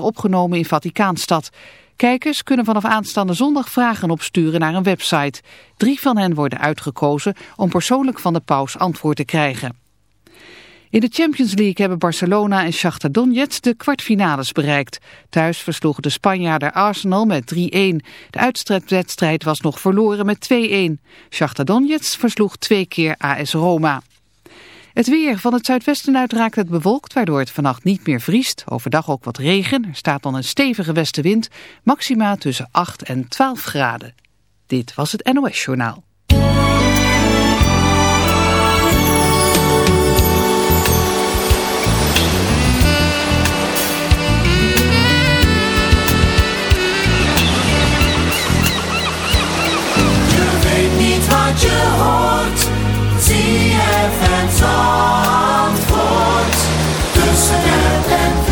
opgenomen in Vaticaanstad. Kijkers kunnen vanaf aanstaande zondag vragen opsturen naar een website. Drie van hen worden uitgekozen om persoonlijk van de paus antwoord te krijgen. In de Champions League hebben Barcelona en Shakhtar Donetsk de kwartfinales bereikt. Thuis versloegen de Spanjaarden Arsenal met 3-1. De uitstrijdwedstrijd was nog verloren met 2-1. Shakhtar Donetsk versloeg twee keer AS Roma. Het weer. Van het zuidwesten uit raakt het bewolkt, waardoor het vannacht niet meer vriest. Overdag ook wat regen. Er staat dan een stevige westenwind. Maxima tussen 8 en 12 graden. Dit was het NOS Journaal. Je weet niet wat je hoort. Tussen het en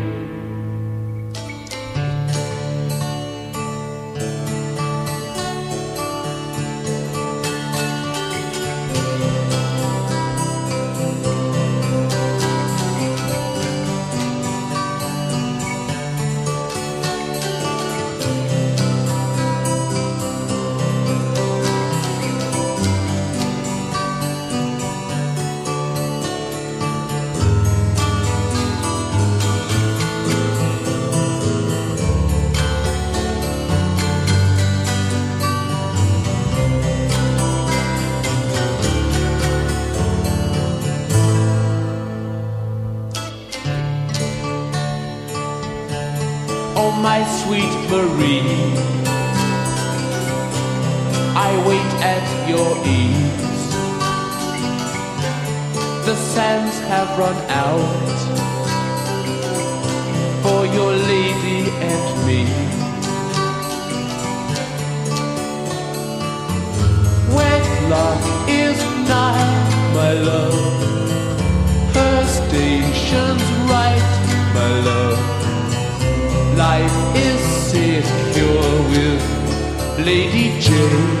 Marie, I wait at your ease. The sands have run out for your lady and me. Wedlock is nigh, my love. Her station's right, my love. Life is secure with Lady Jane.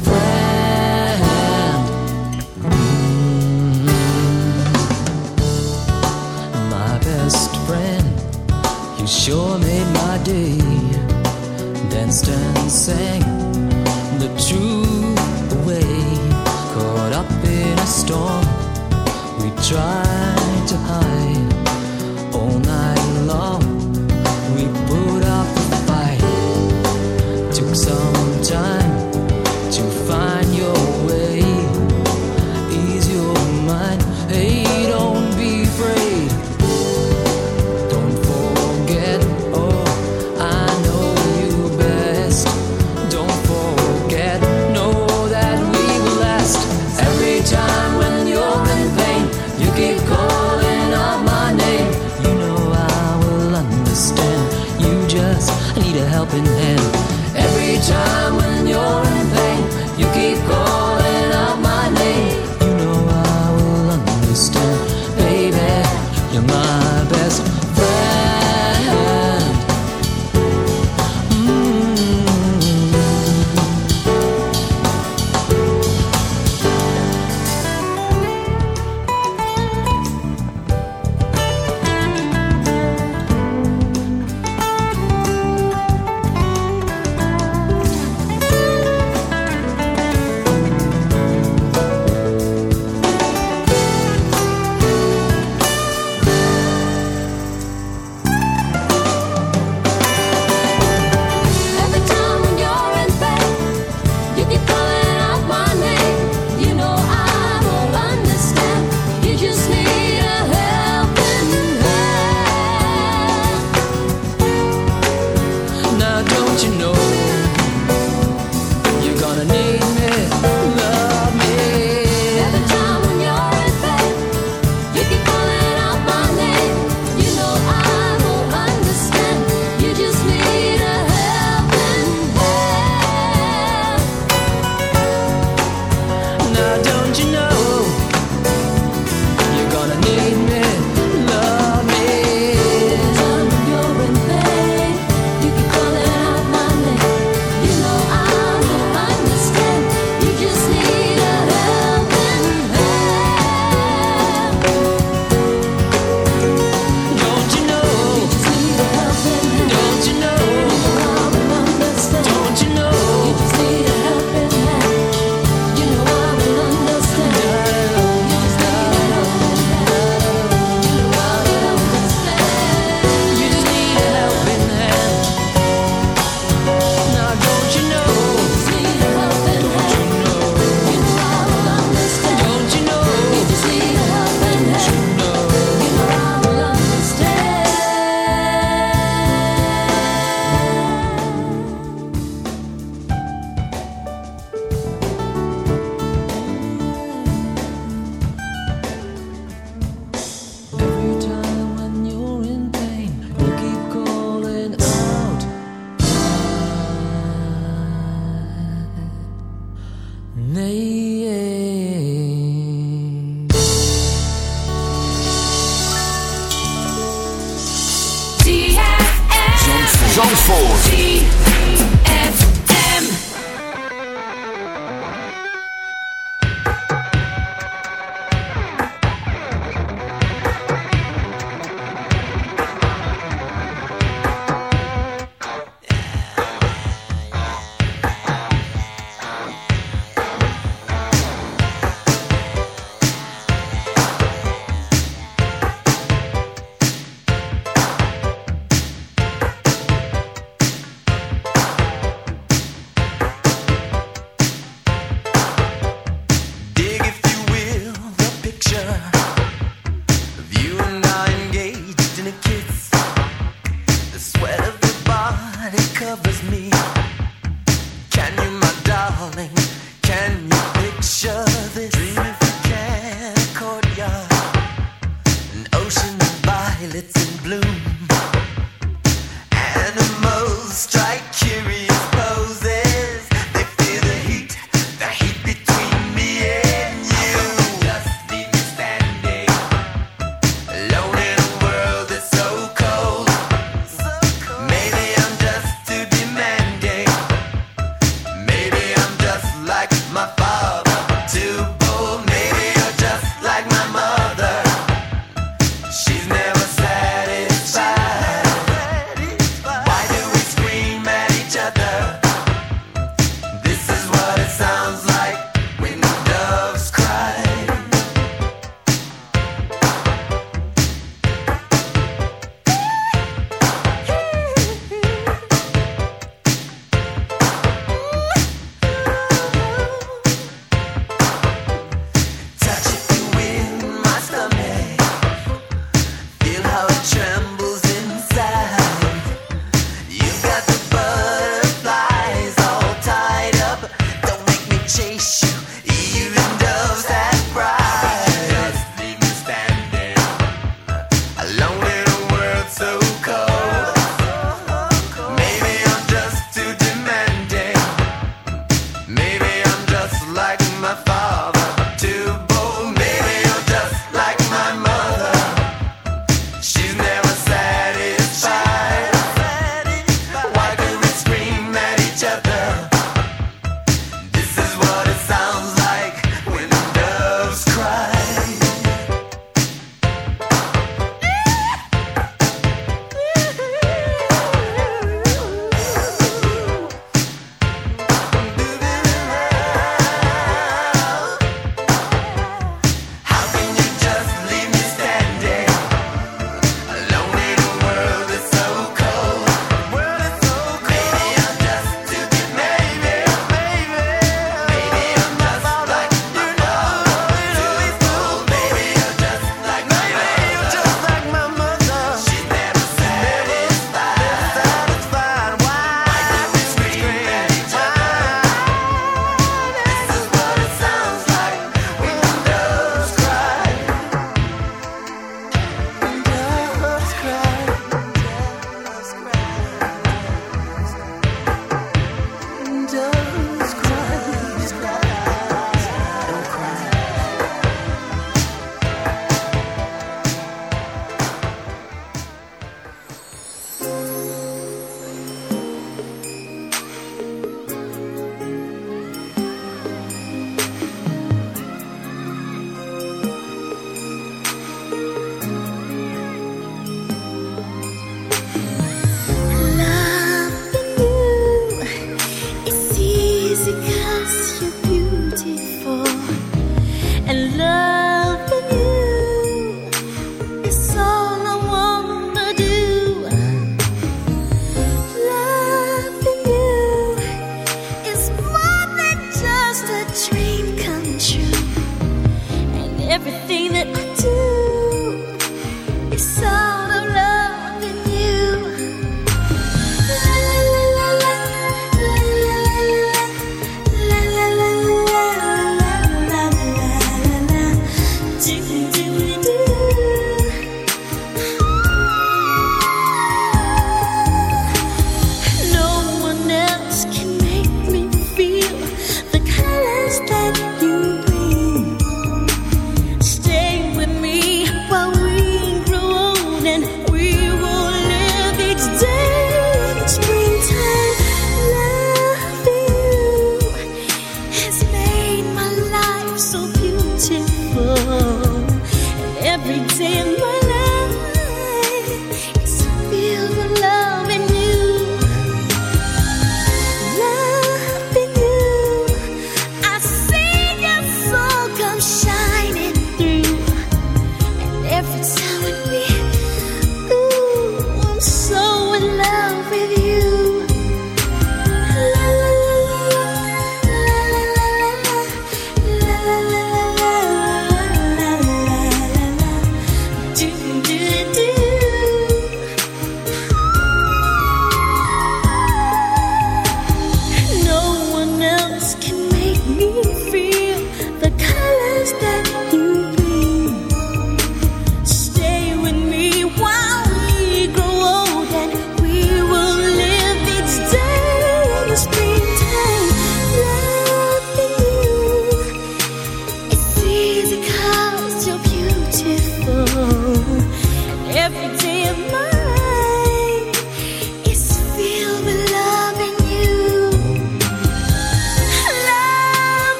sure made my day. Danced and sang the truth away. Caught up in a storm. We tried to hide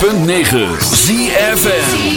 106.9 ZFN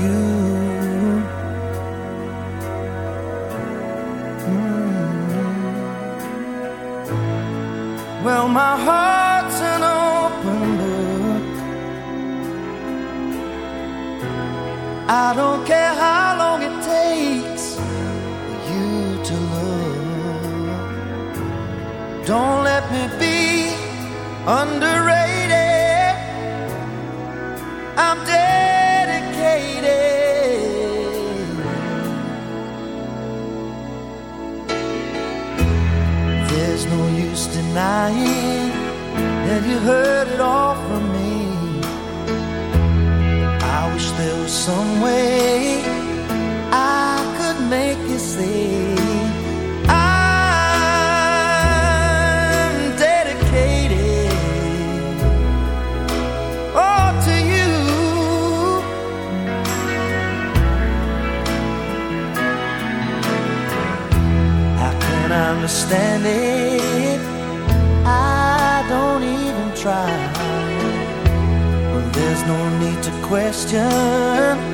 you. Mm. Well, my heart. heard it all from me. I wish there was some way I could make you see. I'm dedicated, oh, to you. How can I understand it question.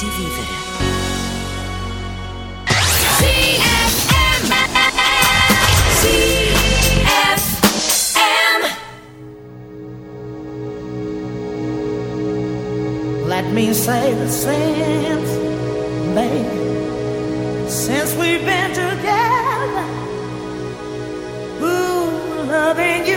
Di vivere. Let me say the since, baby, since we've been together, ooh, loving you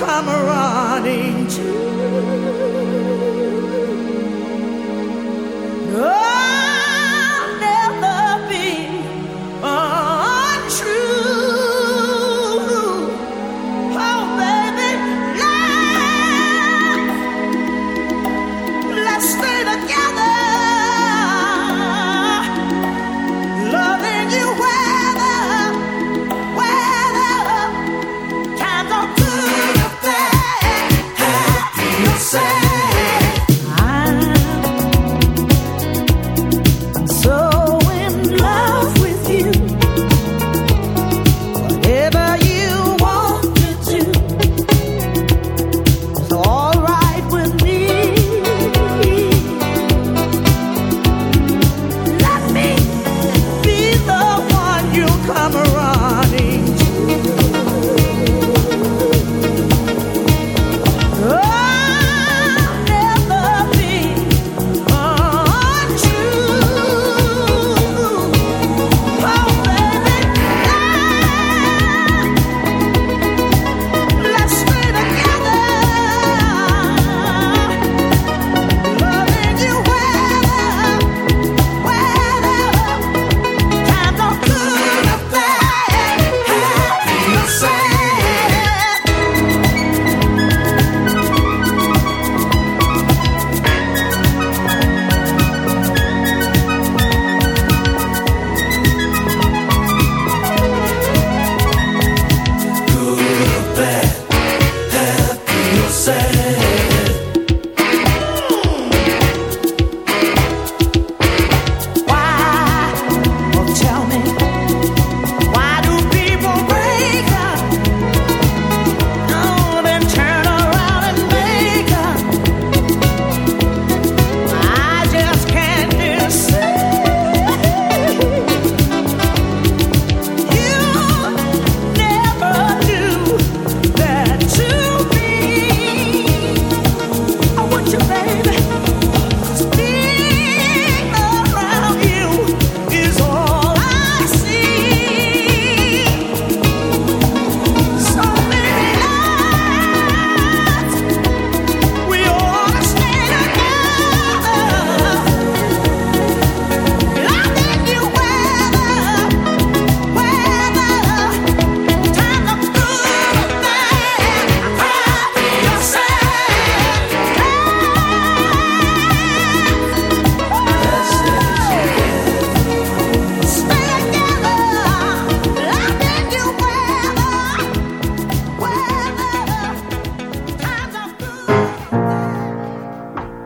come running to.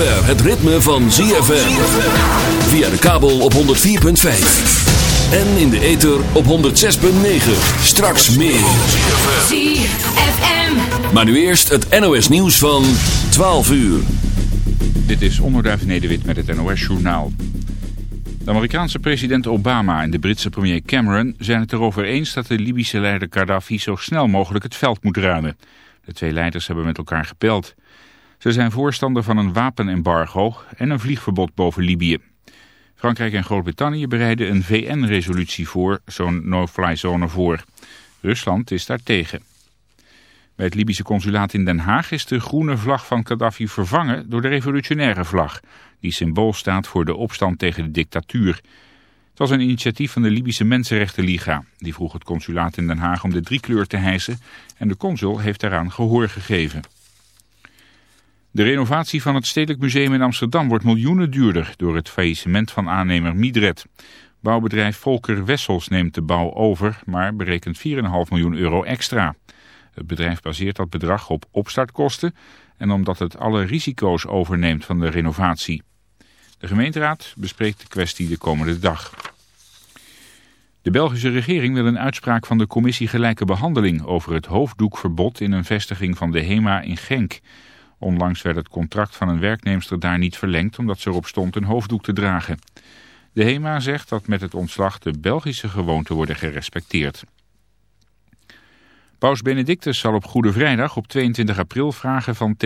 Zover het ritme van ZFM. Via de kabel op 104.5. En in de ether op 106.9. Straks meer. ZFM. Maar nu eerst het NOS nieuws van 12 uur. Dit is Onderduif Nederwit met het NOS Journaal. De Amerikaanse president Obama en de Britse premier Cameron zijn het erover eens dat de Libische leider Gaddafi zo snel mogelijk het veld moet ruimen. De twee leiders hebben met elkaar gepeld. Ze zijn voorstander van een wapenembargo en een vliegverbod boven Libië. Frankrijk en Groot-Brittannië bereiden een VN-resolutie voor, zo'n no-fly zone voor. Rusland is daar tegen. Bij het Libische consulaat in Den Haag is de groene vlag van Gaddafi vervangen door de revolutionaire vlag, die symbool staat voor de opstand tegen de dictatuur. Het was een initiatief van de Libische Mensenrechtenliga. Die vroeg het consulaat in Den Haag om de driekleur te hijsen en de consul heeft daaraan gehoor gegeven. De renovatie van het Stedelijk Museum in Amsterdam wordt miljoenen duurder door het faillissement van aannemer Midred. Bouwbedrijf Volker Wessels neemt de bouw over, maar berekent 4,5 miljoen euro extra. Het bedrijf baseert dat bedrag op opstartkosten en omdat het alle risico's overneemt van de renovatie. De gemeenteraad bespreekt de kwestie de komende dag. De Belgische regering wil een uitspraak van de commissie Gelijke Behandeling over het hoofddoekverbod in een vestiging van de HEMA in Genk. Onlangs werd het contract van een werknemster daar niet verlengd omdat ze erop stond een hoofddoek te dragen. De HEMA zegt dat met het ontslag de Belgische gewoonten worden gerespecteerd. Paus Benedictus zal op Goede Vrijdag op 22 april vragen van